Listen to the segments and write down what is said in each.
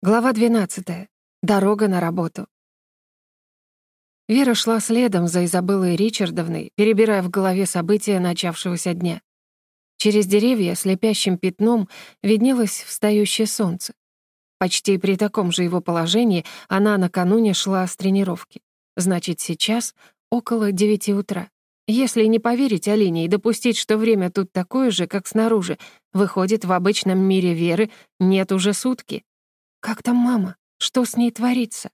Глава 12. Дорога на работу. Вера шла следом за Изабеллой Ричардовной, перебирая в голове события начавшегося дня. Через деревья слепящим пятном виднелось встающее солнце. Почти при таком же его положении она накануне шла с тренировки. Значит, сейчас около девяти утра. Если не поверить Алине и допустить, что время тут такое же, как снаружи, выходит, в обычном мире Веры нет уже сутки. Как там мама? Что с ней творится?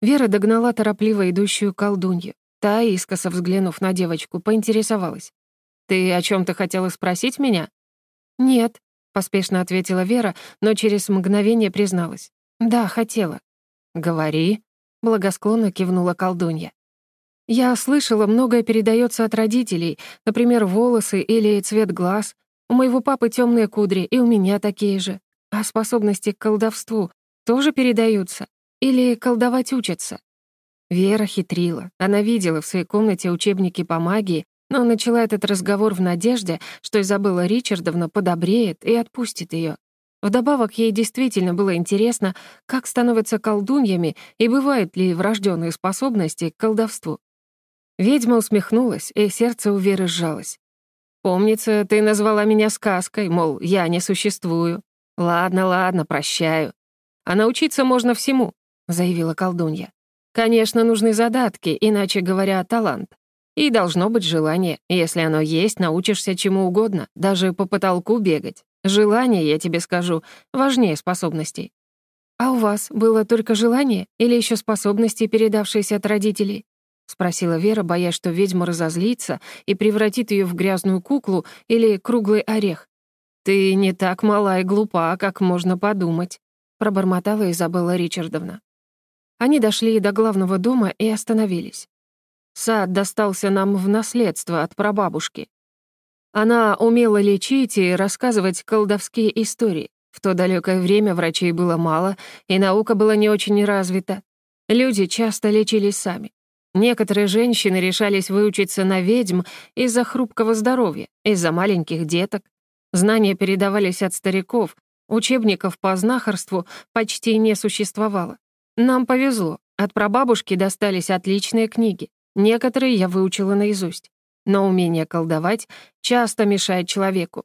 Вера догнала торопливо идущую колдунью. Та, искоса взглянув на девочку, поинтересовалась. «Ты о чем то хотела спросить меня?» «Нет», — поспешно ответила Вера, но через мгновение призналась. «Да, хотела». «Говори», — благосклонно кивнула колдунья. «Я слышала, многое передается от родителей, например, волосы или цвет глаз. У моего папы темные кудри, и у меня такие же. А способности к колдовству тоже передаются? Или колдовать учатся? Вера хитрила. Она видела в своей комнате учебники по магии, но начала этот разговор в надежде, что Изабелла Ричардовна подобреет и отпустит ее. Вдобавок, ей действительно было интересно, как становятся колдуньями и бывают ли врожденные способности к колдовству. Ведьма усмехнулась, и сердце у Веры сжалось. «Помнится, ты назвала меня сказкой, мол, я не существую. «Ладно, ладно, прощаю. А научиться можно всему», — заявила колдунья. «Конечно, нужны задатки, иначе говоря, талант. И должно быть желание. Если оно есть, научишься чему угодно, даже по потолку бегать. Желание, я тебе скажу, важнее способностей». «А у вас было только желание или еще способности, передавшиеся от родителей?» — спросила Вера, боясь, что ведьма разозлится и превратит ее в грязную куклу или круглый орех. «Ты не так мала и глупа, как можно подумать», — пробормотала Изабелла Ричардовна. Они дошли до главного дома и остановились. Сад достался нам в наследство от прабабушки. Она умела лечить и рассказывать колдовские истории. В то далекое время врачей было мало, и наука была не очень развита. Люди часто лечились сами. Некоторые женщины решались выучиться на ведьм из-за хрупкого здоровья, из-за маленьких деток. Знания передавались от стариков, учебников по знахарству почти не существовало. Нам повезло, от прабабушки достались отличные книги. Некоторые я выучила наизусть. Но умение колдовать часто мешает человеку.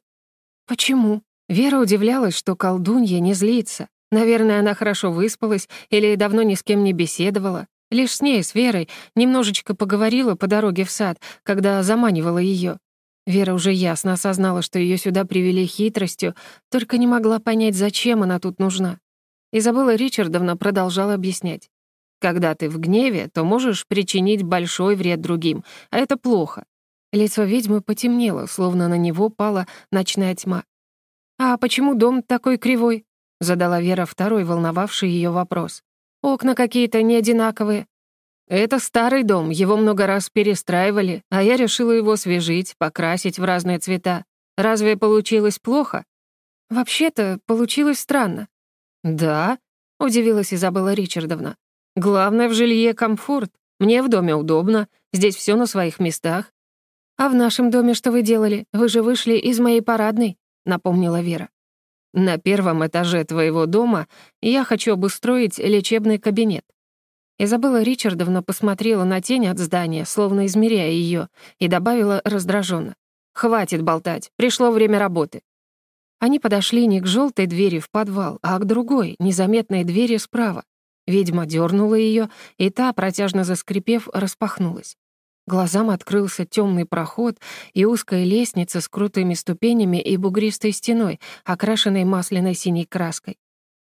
Почему? Вера удивлялась, что колдунья не злится. Наверное, она хорошо выспалась или давно ни с кем не беседовала. Лишь с ней, с Верой, немножечко поговорила по дороге в сад, когда заманивала ее. Вера уже ясно осознала, что ее сюда привели хитростью, только не могла понять, зачем она тут нужна. Изабелла Ричардовна продолжала объяснять. «Когда ты в гневе, то можешь причинить большой вред другим, а это плохо». Лицо ведьмы потемнело, словно на него пала ночная тьма. «А почему дом такой кривой?» — задала Вера второй, волновавший ее вопрос. «Окна какие-то не одинаковые. Это старый дом, его много раз перестраивали, а я решила его освежить, покрасить в разные цвета. Разве получилось плохо? Вообще-то, получилось странно. Да, удивилась Изабелла Ричардовна. Главное в жилье комфорт. Мне в доме удобно, здесь все на своих местах. А в нашем доме что вы делали? Вы же вышли из моей парадной, напомнила Вера. На первом этаже твоего дома я хочу обустроить лечебный кабинет. Изабелла Ричардовна посмотрела на тень от здания, словно измеряя ее, и добавила раздраженно: «Хватит болтать, пришло время работы». Они подошли не к желтой двери в подвал, а к другой, незаметной двери справа. Ведьма дернула ее, и та, протяжно заскрипев, распахнулась. Глазам открылся темный проход и узкая лестница с крутыми ступенями и бугристой стеной, окрашенной масляной синей краской.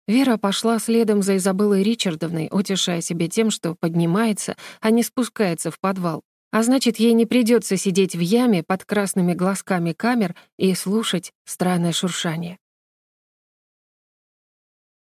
Вера пошла следом за Изабеллой Ричардовной, утешая себе тем, что поднимается, а не спускается в подвал. А значит, ей не придется сидеть в яме под красными глазками камер и слушать странное шуршание.